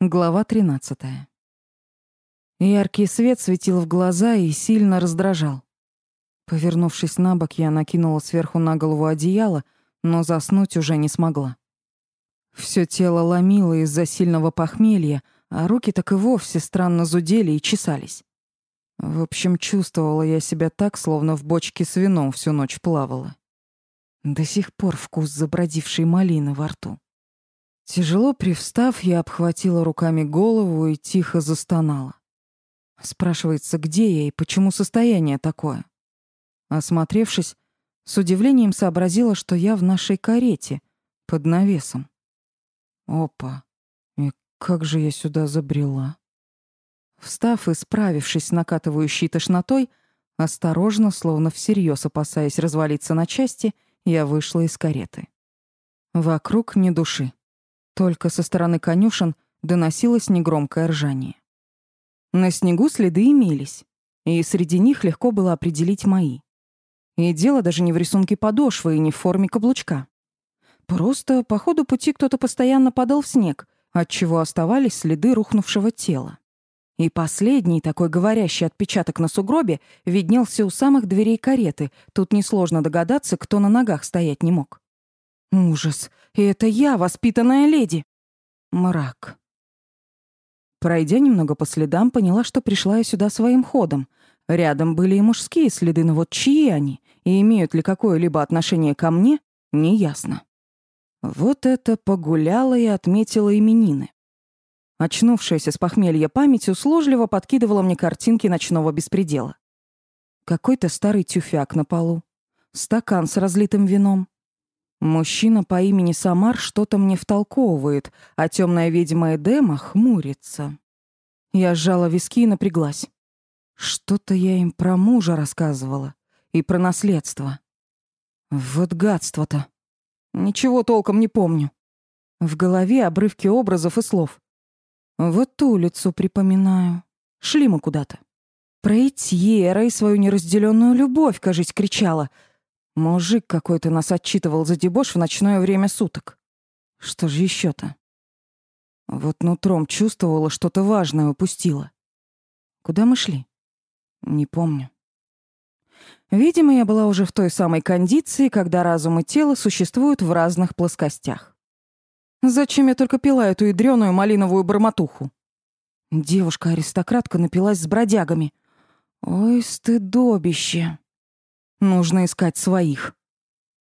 Глава 13. Яркий свет светил в глаза и сильно раздражал. Повернувшись на бок, я накинула сверху на голову одеяло, но заснуть уже не смогла. Всё тело ломило из-за сильного похмелья, а руки так и вовсе странно зудели и чесались. В общем, чувствовала я себя так, словно в бочке с вином всю ночь плавала. До сих пор вкус забродившей малины во рту. Тяжело привстав, я обхватила руками голову и тихо застонала. Спрашивается, где я и почему состояние такое? Осмотревшись, с удивлением сообразила, что я в нашей карете, под навесом. Опа, и как же я сюда забрела? Встав и справившись с накатывающей тошнотой, осторожно, словно всерьез опасаясь развалиться на части, я вышла из кареты. Вокруг ни души. Только со стороны конюшен доносилось негромкое ржание. На снегу следы имелись, и среди них легко было определить мои. И дело даже не в рисунке подошвы и не в форме каблучка. Просто по ходу пути кто-то постоянно падал в снег, отчего оставались следы рухнувшего тела. И последний, такой говорящий отпечаток на сугробе, виднелся у самых дверей кареты. Тут несложно догадаться, кто на ногах стоять не мог. Ужас. И это я, воспитанная леди. Мрак. Пройдя немного по следам, поняла, что пришла я сюда своим ходом. Рядом были и мужские следы, но вот чьи они и имеют ли какое-либо отношение ко мне, неясно. Вот это погуляла и отметила именины. Очнувшаяся с похмелья память услужливо подкидывала мне картинки ночного беспредела. Какой-то старый тюфяк на полу, стакан с разлитым вином, Мужчина по имени Самар что-то мне втолковывает, а темная ведьма Эдема хмурится. Я сжала виски и напряглась. Что-то я им про мужа рассказывала и про наследство. Вот гадство-то. Ничего толком не помню. В голове обрывки образов и слов. Вот улицу припоминаю. Шли мы куда-то. Про Этьера и свою неразделенную любовь, кажись, кричала — Мужик какой-то нас отчитывал за дебош в ночное время суток. Что же еще то Вот нутром чувствовала, что-то важное упустила. Куда мы шли? Не помню. Видимо, я была уже в той самой кондиции, когда разум и тело существуют в разных плоскостях. Зачем я только пила эту ядрёную малиновую бормотуху? Девушка-аристократка напилась с бродягами. Ой, стыдобище. Нужно искать своих.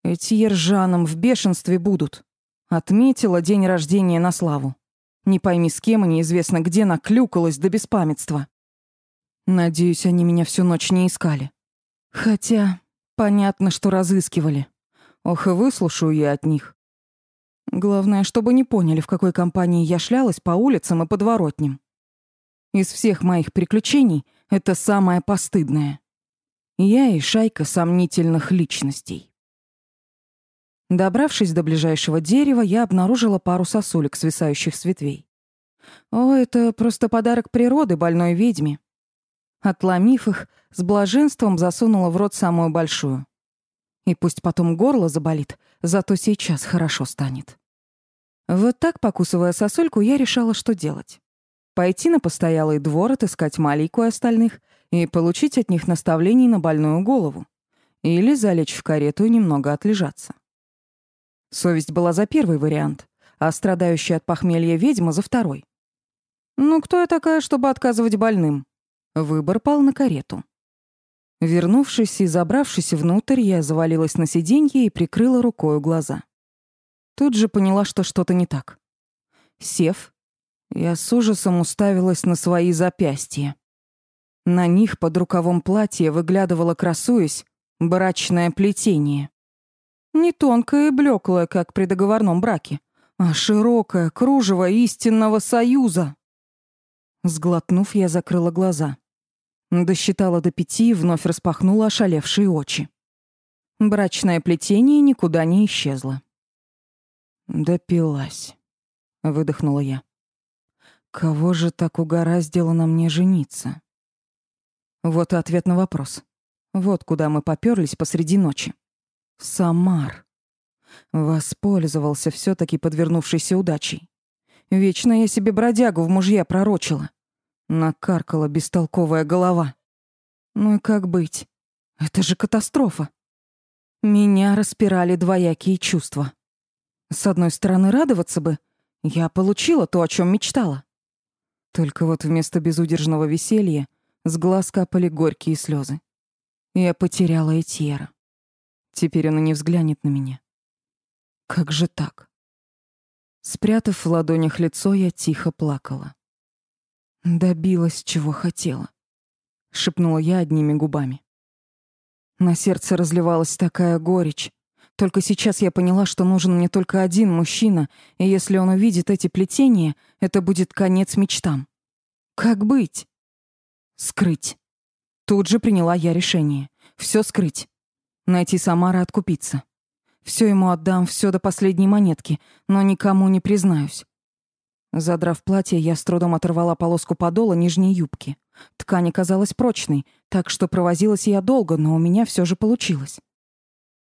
Эти ержаном в бешенстве будут. Отметила день рождения на славу. Не пойми с кем и неизвестно где наклюкалась до беспамятства. Надеюсь, они меня всю ночь не искали. Хотя, понятно, что разыскивали. Ох, и выслушаю я от них. Главное, чтобы не поняли, в какой компании я шлялась по улицам и подворотням. Из всех моих приключений это самое постыдное. Я и шайка сомнительных личностей. Добравшись до ближайшего дерева, я обнаружила пару сосулек, свисающих с ветвей. О, это просто подарок природы больной ведьме. Отломив их, с блаженством засунула в рот самую большую. И пусть потом горло заболит, зато сейчас хорошо станет. Вот так, покусывая сосульку, я решала, что делать. Пойти на постоялый двор, отыскать Малику и остальных и получить от них наставлений на больную голову. Или залечь в карету и немного отлежаться. Совесть была за первый вариант, а страдающая от похмелья ведьма за второй. Ну, кто я такая, чтобы отказывать больным? Выбор пал на карету. Вернувшись и забравшись внутрь, я завалилась на сиденье и прикрыла рукой глаза. Тут же поняла, что что-то не так. Сев, я с ужасом уставилась на свои запястья. На них под рукавом платья выглядывало, красуясь, брачное плетение. Не тонкое и блеклое, как при договорном браке, а широкое кружево истинного союза. Сглотнув, я закрыла глаза. Досчитала до пяти и вновь распахнула ошалевшие очи. Брачное плетение никуда не исчезло. «Допилась», — выдохнула я. «Кого же так угораздило на мне жениться?» Вот и ответ на вопрос. Вот куда мы попёрлись посреди ночи. Самар. Воспользовался всё-таки подвернувшейся удачей. Вечно я себе бродягу в мужья пророчила. Накаркала бестолковая голова. Ну и как быть? Это же катастрофа. Меня распирали двоякие чувства. С одной стороны, радоваться бы. Я получила то, о чем мечтала. Только вот вместо безудержного веселья с глаз капали горькие слезы. Я потеряла Этьера. Теперь он и не взглянет на меня. Как же так? Спрятав в ладонях лицо, я тихо плакала. Добилась, чего хотела, шепнула я одними губами. На сердце разливалась такая горечь. Только сейчас я поняла, что нужен мне только один мужчина, и если он увидит эти плетения, это будет конец мечтам. Как быть? Скрыть. Тут же приняла я решение. Все скрыть. Найти Самара откупиться. Все ему отдам, все до последней монетки, но никому не признаюсь. Задрав платье, я с трудом оторвала полоску подола нижней юбки. Ткань оказалась прочной, так что провозилась я долго, но у меня все же получилось.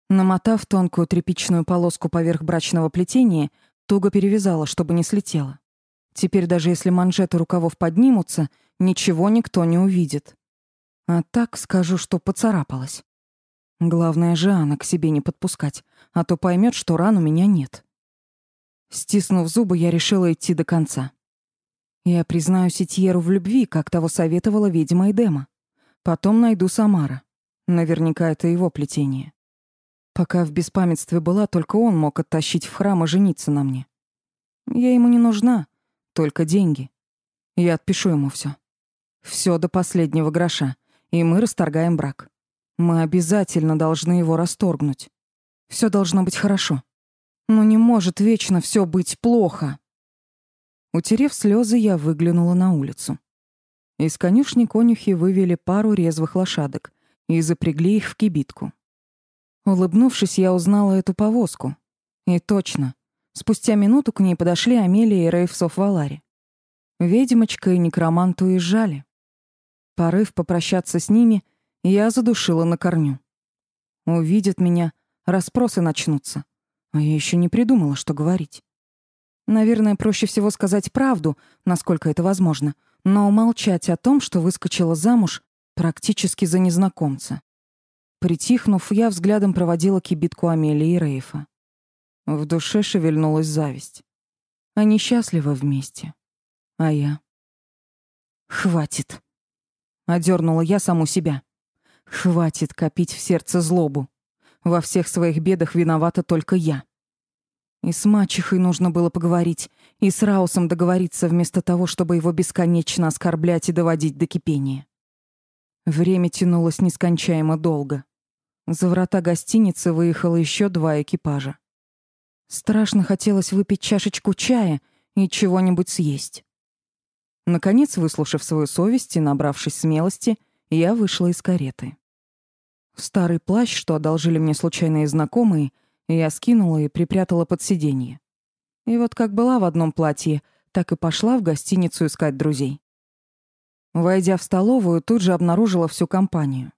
Намотав тонкую тряпичную полоску поверх брачного плетения, туго перевязала, чтобы не слетела. Теперь даже если манжеты рукавов поднимутся, ничего никто не увидит. А так скажу, что поцарапалась. Главное же Анна к себе не подпускать, а то поймет, что ран у меня нет. Стиснув зубы, я решила идти до конца. Я признаюсь Этьеру в любви, как того советовала ведьма Эдема. Потом найду Самара. Наверняка это его плетение. Пока в беспамятстве была, только он мог оттащить в храм и жениться на мне. Я ему не нужна, только деньги. Я отпишу ему все. Все до последнего гроша, и мы расторгаем брак. Мы обязательно должны его расторгнуть. Все должно быть хорошо. Но не может вечно все быть плохо. Утерев слезы, я выглянула на улицу. Из конюшни конюхи вывели пару резвых лошадок и запрягли их в кибитку. Улыбнувшись, я узнала эту повозку. И точно, спустя минуту к ней подошли Амелия и Рейф Софвалари. Ведьмочка и некромант уезжали. Порыв попрощаться с ними, я задушила на корню. Увидят меня, расспросы начнутся. А я еще не придумала, что говорить. Наверное, проще всего сказать правду, насколько это возможно, но умолчать о том, что выскочила замуж практически за незнакомца. Притихнув, я взглядом проводила кибитку Амелии и Рейфа. В душе шевельнулась зависть. Они счастливы вместе. А я? Хватит. Одернула я саму себя. Хватит копить в сердце злобу. Во всех своих бедах виновата только я. И с мачехой нужно было поговорить, и с Раусом договориться вместо того, чтобы его бесконечно оскорблять и доводить до кипения. Время тянулось нескончаемо долго. За врата гостиницы выехало еще два экипажа. Страшно хотелось выпить чашечку чая и чего-нибудь съесть. Наконец, выслушав свою совесть и набравшись смелости, я вышла из кареты. Старый плащ, что одолжили мне случайные знакомые, я скинула и припрятала под сиденье. И вот как была в одном платье, так и пошла в гостиницу искать друзей. Войдя в столовую, тут же обнаружила всю компанию.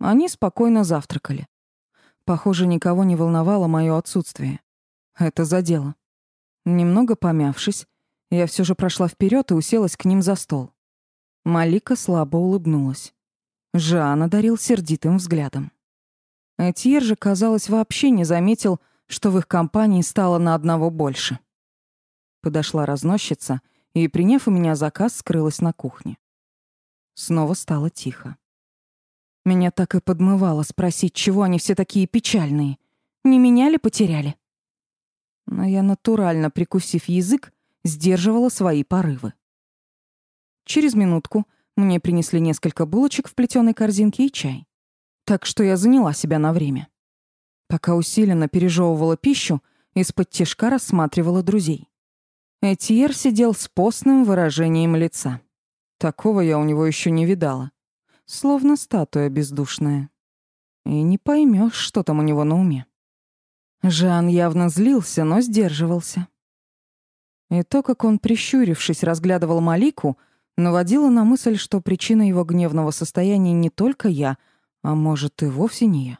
Они спокойно завтракали. Похоже, никого не волновало мое отсутствие. Это задело. Немного помявшись, я все же прошла вперед и уселась к ним за стол. Малика слабо улыбнулась. Жан одарил сердитым взглядом. Этьер же, казалось, вообще не заметил, что в их компании стало на одного больше. Подошла разносчица и, приняв у меня заказ, скрылась на кухне. Снова стало тихо. Меня так и подмывало спросить, чего они все такие печальные. Не меня ли потеряли? Но я натурально, прикусив язык, сдерживала свои порывы. Через минутку мне принесли несколько булочек в плетеной корзинке и чай так что я заняла себя на время. Пока усиленно пережевывала пищу, из-под тишка рассматривала друзей. Этьер сидел с постным выражением лица. Такого я у него еще не видала. Словно статуя бездушная. И не поймешь, что там у него на уме. Жан явно злился, но сдерживался. И то, как он, прищурившись, разглядывал Малику, наводило на мысль, что причина его гневного состояния не только я — а может, и вовсе не я.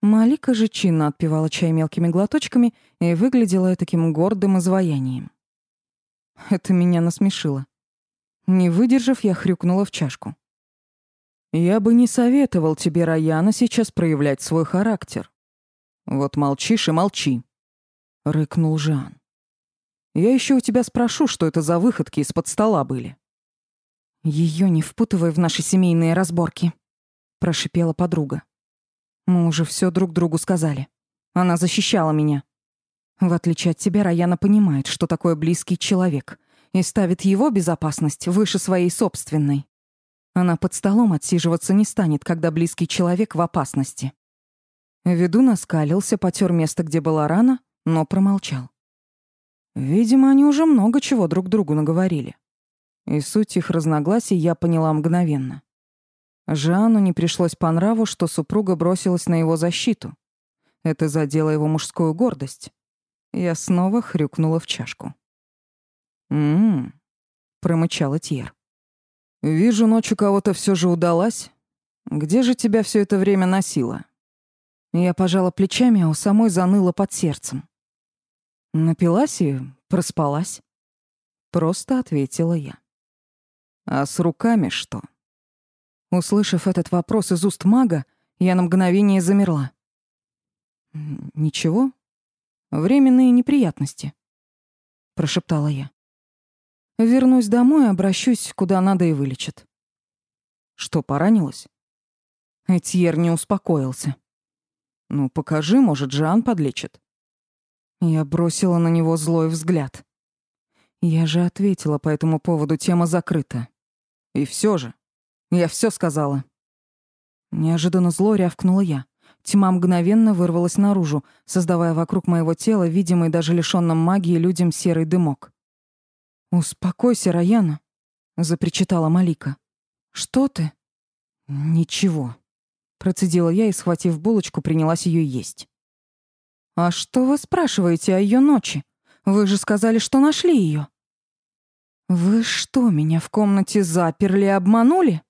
Малика же чинно отпивала чай мелкими глоточками и выглядела таким гордым изваянием. Это меня насмешило. Не выдержав, я хрюкнула в чашку. «Я бы не советовал тебе, Раяна, сейчас проявлять свой характер. Вот молчишь и молчи», — рыкнул Жан. «Я еще у тебя спрошу, что это за выходки из-под стола были». Ее не впутывай в наши семейные разборки», — прошипела подруга. «Мы уже все друг другу сказали. Она защищала меня. В отличие от тебя, Раяна понимает, что такое близкий человек, и ставит его безопасность выше своей собственной. Она под столом отсиживаться не станет, когда близкий человек в опасности. Ведун оскалился, потер место, где была рана, но промолчал. Видимо, они уже много чего друг другу наговорили. И суть их разногласий я поняла мгновенно. Жанну не пришлось по нраву, что супруга бросилась на его защиту. Это задело его мужскую гордость. Я снова хрюкнула в чашку. «М-м-м», промычала Тьер. «Вижу, ночь у кого-то все же удалась. Где же тебя все это время носило?» Я пожала плечами, а у самой заныло под сердцем. Напилась и проспалась. Просто ответила я. «А с руками что?» Услышав этот вопрос из уст мага, я на мгновение замерла. «Ничего. Временные неприятности», — прошептала я. Вернусь домой, обращусь, куда надо и вылечат. Что, поранилась? Этьер не успокоился. Ну, покажи, может, Жан подлечит. Я бросила на него злой взгляд. Я же ответила по этому поводу, тема закрыта. И все же, я все сказала. Неожиданно зло рявкнула я. Тьма мгновенно вырвалась наружу, создавая вокруг моего тела видимый даже лишённым магии людям серый дымок. «Успокойся, Раяна», — запричитала Малика. «Что ты?» «Ничего», — процедила я и, схватив булочку, принялась ее есть. «А что вы спрашиваете о ее ночи? Вы же сказали, что нашли ее. «Вы что, меня в комнате заперли и обманули?»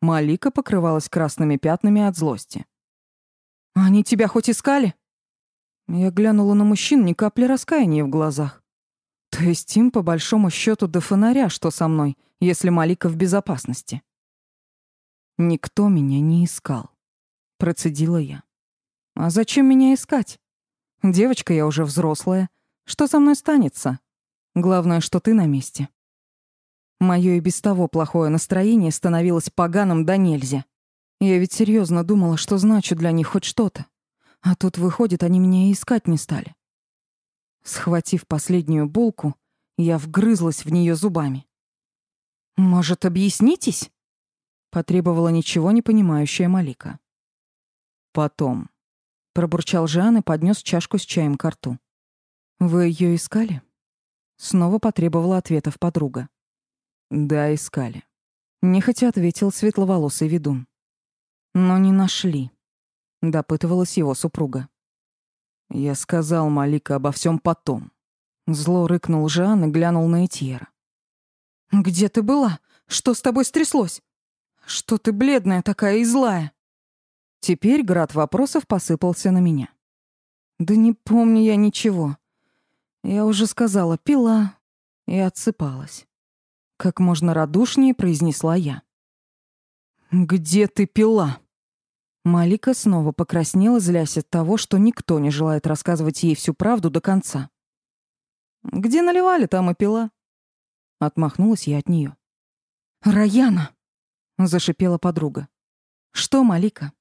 Малика покрывалась красными пятнами от злости. «Они тебя хоть искали?» Я глянула на мужчин, ни капли раскаяния в глазах. То есть им, по большому счету, до фонаря, что со мной, если Малика в безопасности. Никто меня не искал. Процедила я. А зачем меня искать? Девочка я уже взрослая. Что со мной станется? Главное, что ты на месте. Моё и без того плохое настроение становилось поганым до нельзя. Я ведь серьезно думала, что значу для них хоть что-то. А тут, выходит, они меня и искать не стали. Схватив последнюю булку, я вгрызлась в нее зубами. «Может, объяснитесь?» — потребовала ничего не понимающая Малика. «Потом», — пробурчал Жан и поднес чашку с чаем к рту. «Вы ее искали?» Снова потребовала ответов подруга. «Да, искали», — нехотя ответил светловолосый ведун. «Но не нашли», — допытывалась его супруга. Я сказал Малика обо всем потом. Зло рыкнул Жан и глянул на Этьера. «Где ты была? Что с тобой стряслось? Что ты бледная такая и злая?» Теперь град вопросов посыпался на меня. «Да не помню я ничего. Я уже сказала, пила и отсыпалась». Как можно радушнее произнесла я. «Где ты пила?» Малика снова покраснела, злясь от того, что никто не желает рассказывать ей всю правду до конца. «Где наливали, там и пила». Отмахнулась я от нее. «Раяна!» — зашипела подруга. «Что, Малика?»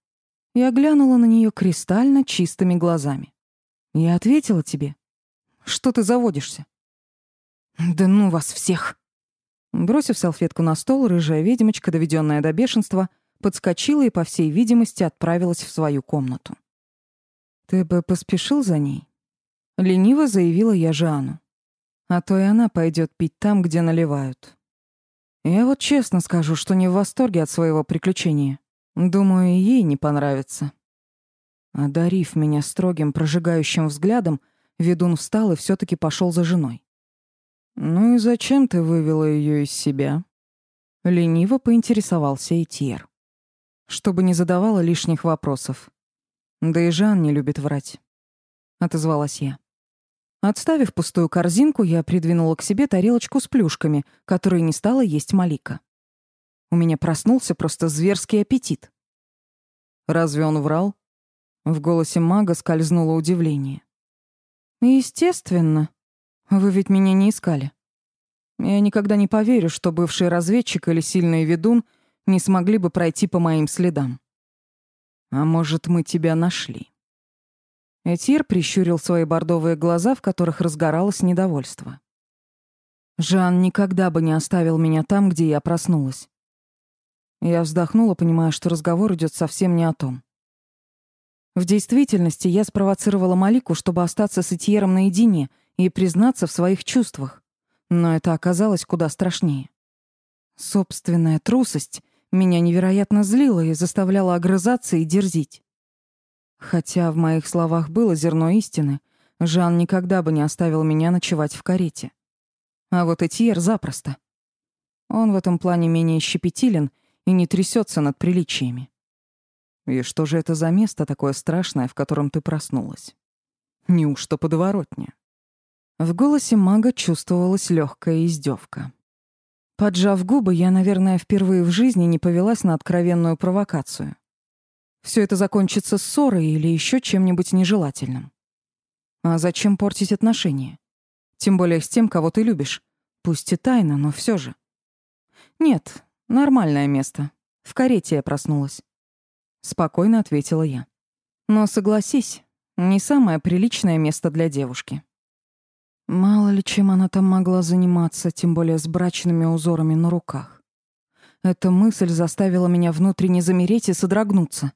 Я глянула на нее кристально чистыми глазами. «Я ответила тебе. Что ты заводишься?» «Да ну вас всех!» Бросив салфетку на стол, рыжая ведьмочка, доведенная до бешенства, подскочила и, по всей видимости, отправилась в свою комнату. «Ты бы поспешил за ней?» Лениво заявила я Жану. «А то и она пойдет пить там, где наливают». Я вот честно скажу, что не в восторге от своего приключения. Думаю, ей не понравится. Одарив меня строгим, прожигающим взглядом, ведун встал и все таки пошел за женой. «Ну и зачем ты вывела ее из себя?» Лениво поинтересовался Этьер чтобы не задавала лишних вопросов. Да и Жан не любит врать. Отозвалась я. Отставив пустую корзинку, я придвинула к себе тарелочку с плюшками, которые не стала есть Малика. У меня проснулся просто зверский аппетит. Разве он врал? В голосе мага скользнуло удивление. Естественно. Вы ведь меня не искали. Я никогда не поверю, что бывший разведчик или сильный ведун не смогли бы пройти по моим следам. А может, мы тебя нашли? Этьер прищурил свои бордовые глаза, в которых разгоралось недовольство. Жан никогда бы не оставил меня там, где я проснулась. Я вздохнула, понимая, что разговор идет совсем не о том. В действительности я спровоцировала Малику, чтобы остаться с Этьером наедине и признаться в своих чувствах. Но это оказалось куда страшнее. Собственная трусость меня невероятно злила и заставляла огрызаться и дерзить. Хотя в моих словах было зерно истины, Жан никогда бы не оставил меня ночевать в карете. А вот Этьер запросто. Он в этом плане менее щепетилен и не трясется над приличиями. И что же это за место такое страшное, в котором ты проснулась? Неужто подворотня? В голосе мага чувствовалась легкая издевка. Поджав губы, я, наверное, впервые в жизни не повелась на откровенную провокацию. Все это закончится ссорой или еще чем-нибудь нежелательным. А зачем портить отношения? Тем более с тем, кого ты любишь. Пусть и тайно, но все же. Нет, нормальное место. В карете я проснулась. Спокойно ответила я. Но согласись, не самое приличное место для девушки. Мало ли чем она там могла заниматься, тем более с брачными узорами на руках. Эта мысль заставила меня внутренне замереть и содрогнуться.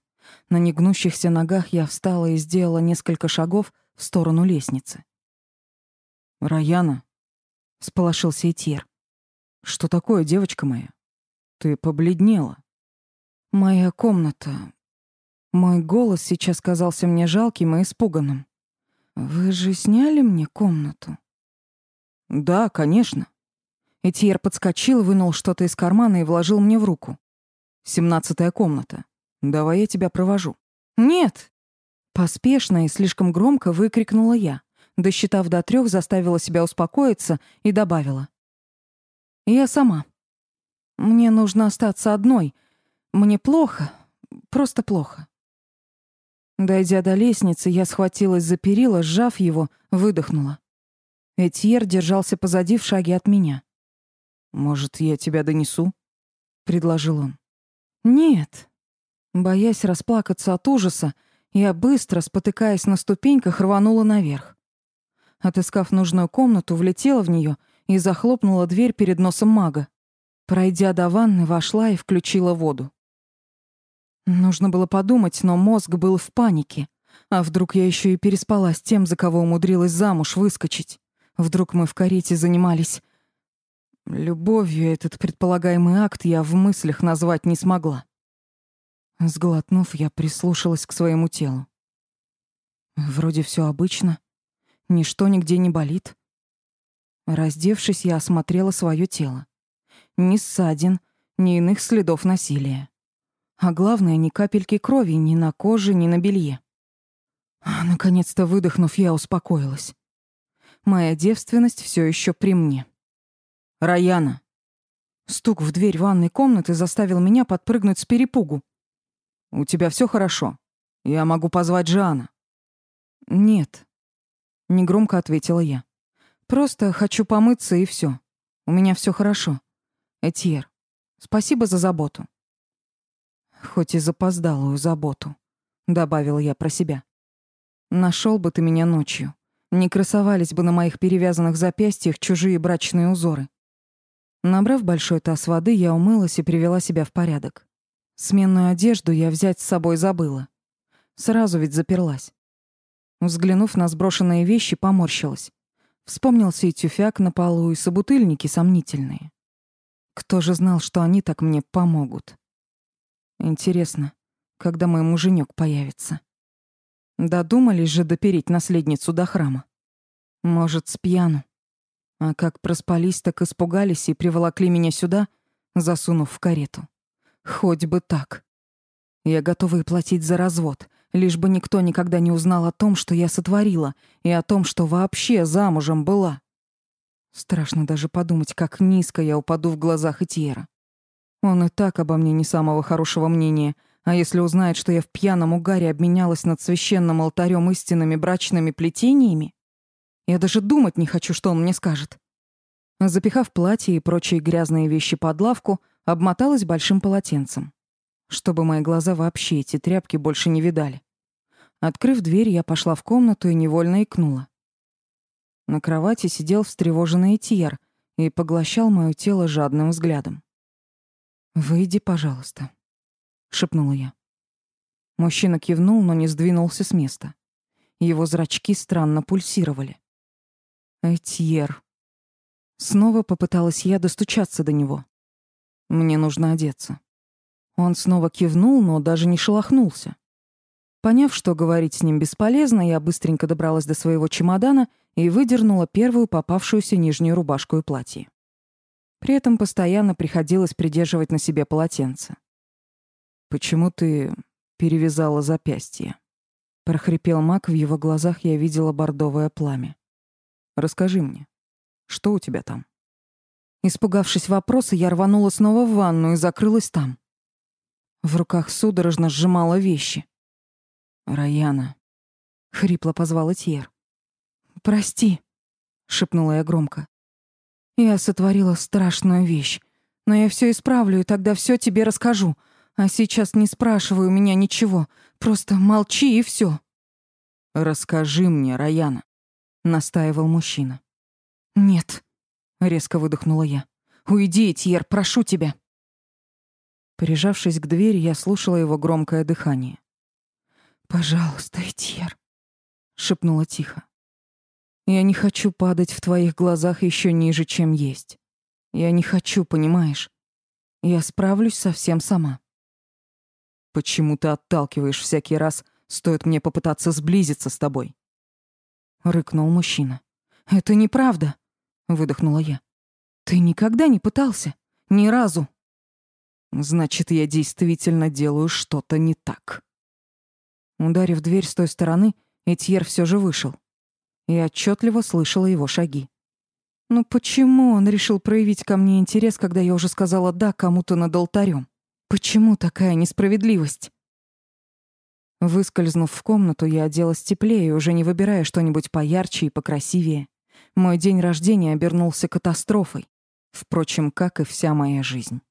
На негнущихся ногах я встала и сделала несколько шагов в сторону лестницы. «Раяна», — сполошился Этьер, — «что такое, девочка моя? Ты побледнела». «Моя комната...» Мой голос сейчас казался мне жалким и испуганным. «Вы же сняли мне комнату?» «Да, конечно». Этьер подскочил, вынул что-то из кармана и вложил мне в руку. «Семнадцатая комната. Давай я тебя провожу». «Нет!» Поспешно и слишком громко выкрикнула я. Досчитав до трех, заставила себя успокоиться и добавила. «Я сама. Мне нужно остаться одной. Мне плохо, просто плохо». Дойдя до лестницы, я схватилась за перила, сжав его, выдохнула. Этьер держался позади в шаге от меня. «Может, я тебя донесу?» — предложил он. «Нет». Боясь расплакаться от ужаса, я быстро, спотыкаясь на ступеньках, рванула наверх. Отыскав нужную комнату, влетела в нее и захлопнула дверь перед носом мага. Пройдя до ванны, вошла и включила воду. Нужно было подумать, но мозг был в панике. А вдруг я еще и переспала с тем, за кого умудрилась замуж выскочить? Вдруг мы в карете занимались... Любовью этот предполагаемый акт я в мыслях назвать не смогла. Сглотнув, я прислушалась к своему телу. Вроде все обычно. Ничто нигде не болит. Раздевшись, я осмотрела свое тело. Ни ссадин, ни иных следов насилия. А главное, ни капельки крови ни на коже, ни на белье. Наконец-то выдохнув, я успокоилась. Моя девственность все еще при мне. «Раяна!» Стук в дверь ванной комнаты заставил меня подпрыгнуть с перепугу. «У тебя все хорошо? Я могу позвать Жана». «Нет», — негромко ответила я. «Просто хочу помыться, и все. У меня все хорошо. Этьер, спасибо за заботу». «Хоть и запоздалую заботу», — добавила я про себя. Нашел бы ты меня ночью. Не красовались бы на моих перевязанных запястьях чужие брачные узоры. Набрав большой таз воды, я умылась и привела себя в порядок. Сменную одежду я взять с собой забыла. Сразу ведь заперлась. Взглянув на сброшенные вещи, поморщилась. Вспомнился и тюфяк на полу, и собутыльники сомнительные. Кто же знал, что они так мне помогут? Интересно, когда мой муженек появится? Додумались же допереть наследницу до храма. Может, с пьяну. А как проспались, так испугались и приволокли меня сюда, засунув в карету. Хоть бы так. Я готова и платить за развод, лишь бы никто никогда не узнал о том, что я сотворила, и о том, что вообще замужем была. Страшно даже подумать, как низко я упаду в глазах Этьера. Он и так обо мне не самого хорошего мнения, а если узнает, что я в пьяном угаре обменялась над священным алтарем истинными брачными плетениями, я даже думать не хочу, что он мне скажет. Запихав платье и прочие грязные вещи под лавку, обмоталась большим полотенцем, чтобы мои глаза вообще эти тряпки больше не видали. Открыв дверь, я пошла в комнату и невольно икнула. На кровати сидел встревоженный Этьер и поглощал моё тело жадным взглядом. «Выйди, пожалуйста», — шепнула я. Мужчина кивнул, но не сдвинулся с места. Его зрачки странно пульсировали. Этьер. Снова попыталась я достучаться до него. Мне нужно одеться. Он снова кивнул, но даже не шелохнулся. Поняв, что говорить с ним бесполезно, я быстренько добралась до своего чемодана и выдернула первую попавшуюся нижнюю рубашку и платье. При этом постоянно приходилось придерживать на себе полотенце. «Почему ты перевязала запястье?» Прохрипел маг, в его глазах я видела бордовое пламя. Расскажи мне, что у тебя там?» Испугавшись вопроса, я рванула снова в ванну и закрылась там. В руках судорожно сжимала вещи. «Раяна», — хрипло позвал Этьер. «Прости», — шепнула я громко. «Я сотворила страшную вещь, но я все исправлю, и тогда все тебе расскажу. А сейчас не спрашивай у меня ничего, просто молчи и все. «Расскажи мне, Раяна», настаивал мужчина. Нет, резко выдохнула я. Уйди, Тьер, прошу тебя. Прижавшись к двери, я слушала его громкое дыхание. Пожалуйста, Тьер, шепнула тихо. Я не хочу падать в твоих глазах еще ниже, чем есть. Я не хочу, понимаешь? Я справлюсь совсем сама. Почему ты отталкиваешь всякий раз, стоит мне попытаться сблизиться с тобой? рыкнул мужчина. Это неправда, выдохнула я. Ты никогда не пытался, ни разу. Значит, я действительно делаю что-то не так. Ударив дверь с той стороны, Этьер все же вышел. Я отчетливо слышала его шаги. Но почему он решил проявить ко мне интерес, когда я уже сказала «да» кому-то над алтарем? Почему такая несправедливость? Выскользнув в комнату, я оделась теплее, уже не выбирая что-нибудь поярче и покрасивее. Мой день рождения обернулся катастрофой. Впрочем, как и вся моя жизнь.